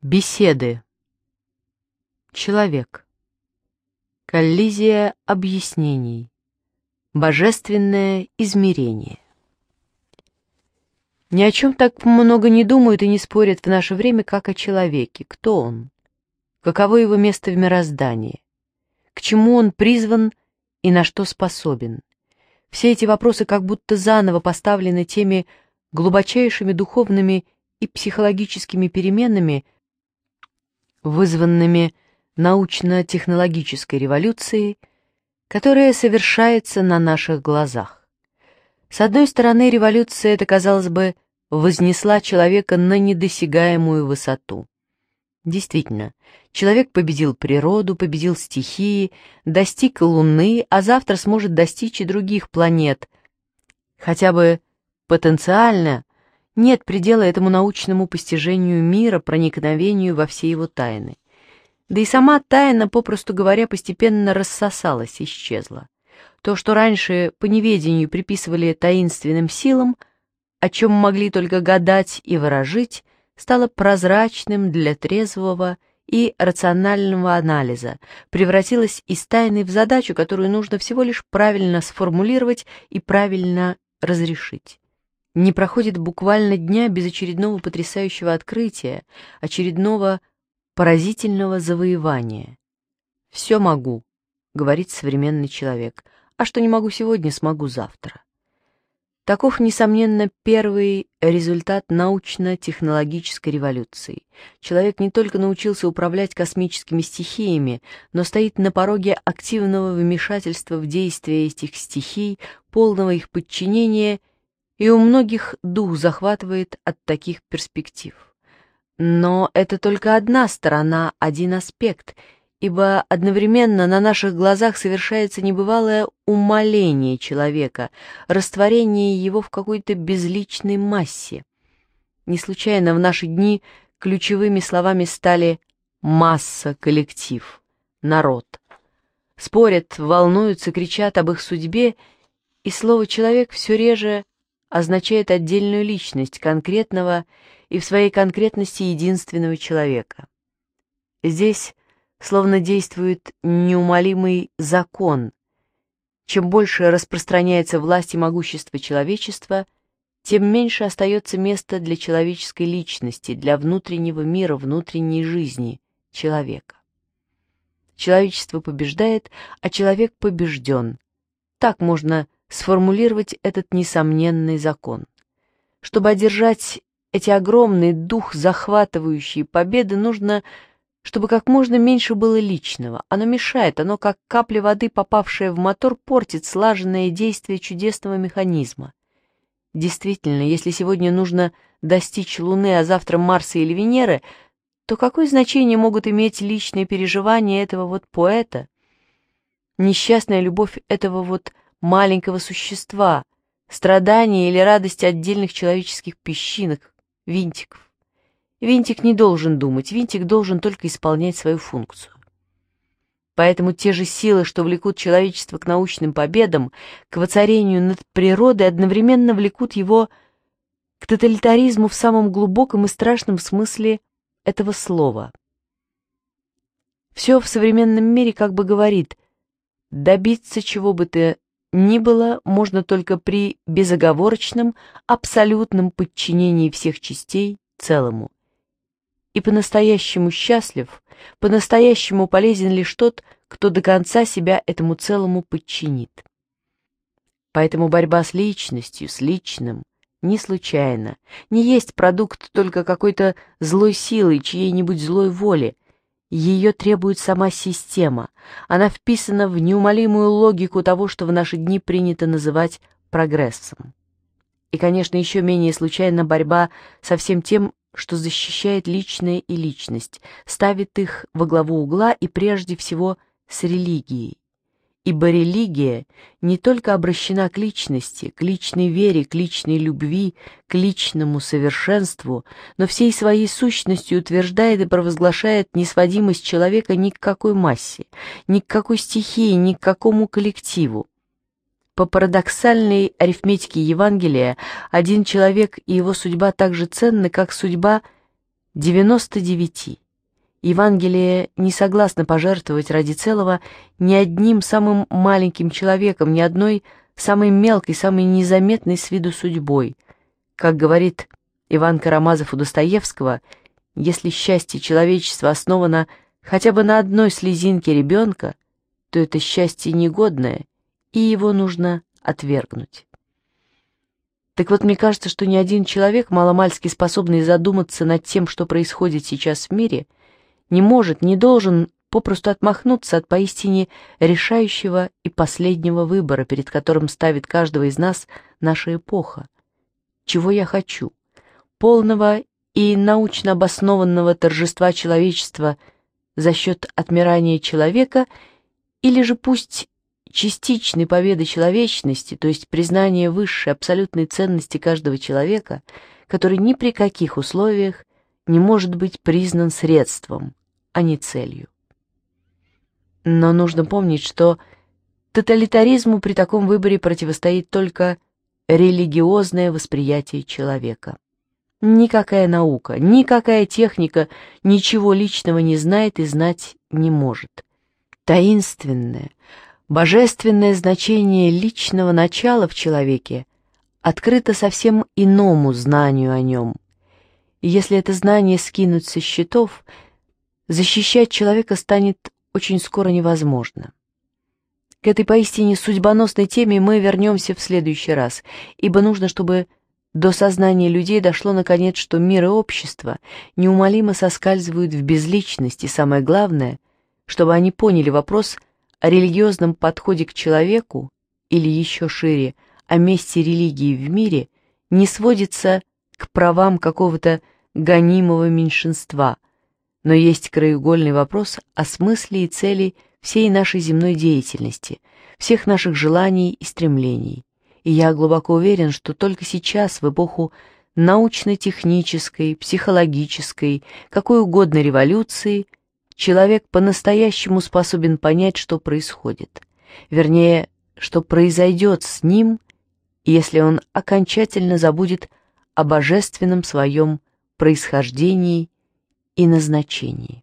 Беседы. Человек. Коллизия объяснений. Божественное измерение. Ни о чем так много не думают и не спорят в наше время, как о человеке. Кто он? Каково его место в мироздании? К чему он призван и на что способен? Все эти вопросы как будто заново поставлены теми глубочайшими духовными и психологическими переменами, вызванными научно-технологической революцией, которая совершается на наших глазах. С одной стороны, революция, это, казалось бы, вознесла человека на недосягаемую высоту. Действительно, человек победил природу, победил стихии, достиг Луны, а завтра сможет достичь и других планет, хотя бы потенциально нет предела этому научному постижению мира, проникновению во все его тайны. Да и сама тайна, попросту говоря, постепенно рассосалась, исчезла. То, что раньше по неведению приписывали таинственным силам, о чем могли только гадать и выражить, стало прозрачным для трезвого и рационального анализа, превратилось из тайны в задачу, которую нужно всего лишь правильно сформулировать и правильно разрешить. Не проходит буквально дня без очередного потрясающего открытия, очередного поразительного завоевания. «Все могу», — говорит современный человек, «а что не могу сегодня, смогу завтра». Таков, несомненно, первый результат научно-технологической революции. Человек не только научился управлять космическими стихиями, но стоит на пороге активного вмешательства в действия этих стихий, полного их подчинения и у многих дух захватывает от таких перспектив. Но это только одна сторона, один аспект, ибо одновременно на наших глазах совершается небывалое умаление человека, растворение его в какой-то безличной массе. Не случайно в наши дни ключевыми словами стали «масса», «коллектив», «народ». Спорят, волнуются, кричат об их судьбе, и слово «человек» все реже означает отдельную личность конкретного и в своей конкретности единственного человека. Здесь словно действует неумолимый закон. Чем больше распространяется власть и могущество человечества, тем меньше остается места для человеческой личности, для внутреннего мира, внутренней жизни человека. Человечество побеждает, а человек побежден. Так можно сформулировать этот несомненный закон. Чтобы одержать эти огромные, дух захватывающие победы, нужно, чтобы как можно меньше было личного. Оно мешает, оно, как капля воды, попавшая в мотор, портит слаженное действие чудесного механизма. Действительно, если сегодня нужно достичь Луны, а завтра Марса или Венеры, то какое значение могут иметь личные переживания этого вот поэта? Несчастная любовь этого вот маленького существа, страдания или радости отдельных человеческих песчинок, винтиков. Винтик не должен думать, винтик должен только исполнять свою функцию. Поэтому те же силы, что влекут человечество к научным победам, к воцарению над природой, одновременно влекут его к тоталитаризму в самом глубоком и страшном смысле этого слова. Все в современном мире как бы говорит «добиться чего бы ты ни было можно только при безоговорочном, абсолютном подчинении всех частей целому. И по-настоящему счастлив, по-настоящему полезен лишь тот, кто до конца себя этому целому подчинит. Поэтому борьба с личностью, с личным, не случайно, не есть продукт только какой-то злой силы, чьей-нибудь злой воли – ее требует сама система. Она вписана в неумолимую логику того, что в наши дни принято называть прогрессом. И, конечно, еще менее случайна борьба со всем тем, что защищает личное и личность, ставит их во главу угла и прежде всего с религией ибо религия не только обращена к личности, к личной вере, к личной любви, к личному совершенству, но всей своей сущностью утверждает и провозглашает несводимость человека ни к какой массе, ни к какой стихии, ни к какому коллективу. По парадоксальной арифметике Евангелия, один человек и его судьба так же ценны, как судьба 99. Евангелие не согласно пожертвовать ради целого ни одним самым маленьким человеком, ни одной самой мелкой, самой незаметной с виду судьбой. Как говорит Иван Карамазов у Достоевского, если счастье человечества основано хотя бы на одной слезинке ребенка, то это счастье негодное, и его нужно отвергнуть. Так вот, мне кажется, что ни один человек, маломальски способный задуматься над тем, что происходит сейчас в мире – не может, не должен попросту отмахнуться от поистине решающего и последнего выбора, перед которым ставит каждого из нас наша эпоха. Чего я хочу? Полного и научно обоснованного торжества человечества за счет отмирания человека или же пусть частичной победы человечности, то есть признание высшей абсолютной ценности каждого человека, который ни при каких условиях не может быть признан средством, а не целью. Но нужно помнить, что тоталитаризму при таком выборе противостоит только религиозное восприятие человека. Никакая наука, никакая техника ничего личного не знает и знать не может. Таинственное, божественное значение личного начала в человеке открыто совсем иному знанию о нем. И если это знание скинуть со счетов – защищать человека станет очень скоро невозможно. К этой поистине судьбоносной теме мы вернемся в следующий раз, ибо нужно, чтобы до сознания людей дошло наконец, что мир и общество неумолимо соскальзывают в безличность, и самое главное, чтобы они поняли вопрос о религиозном подходе к человеку, или еще шире, о месте религии в мире, не сводится к правам какого-то гонимого меньшинства – но есть краеугольный вопрос о смысле и цели всей нашей земной деятельности, всех наших желаний и стремлений. И я глубоко уверен, что только сейчас, в эпоху научно-технической, психологической, какой угодно революции, человек по-настоящему способен понять, что происходит. Вернее, что произойдет с ним, если он окончательно забудет о божественном своем происхождении и назначении.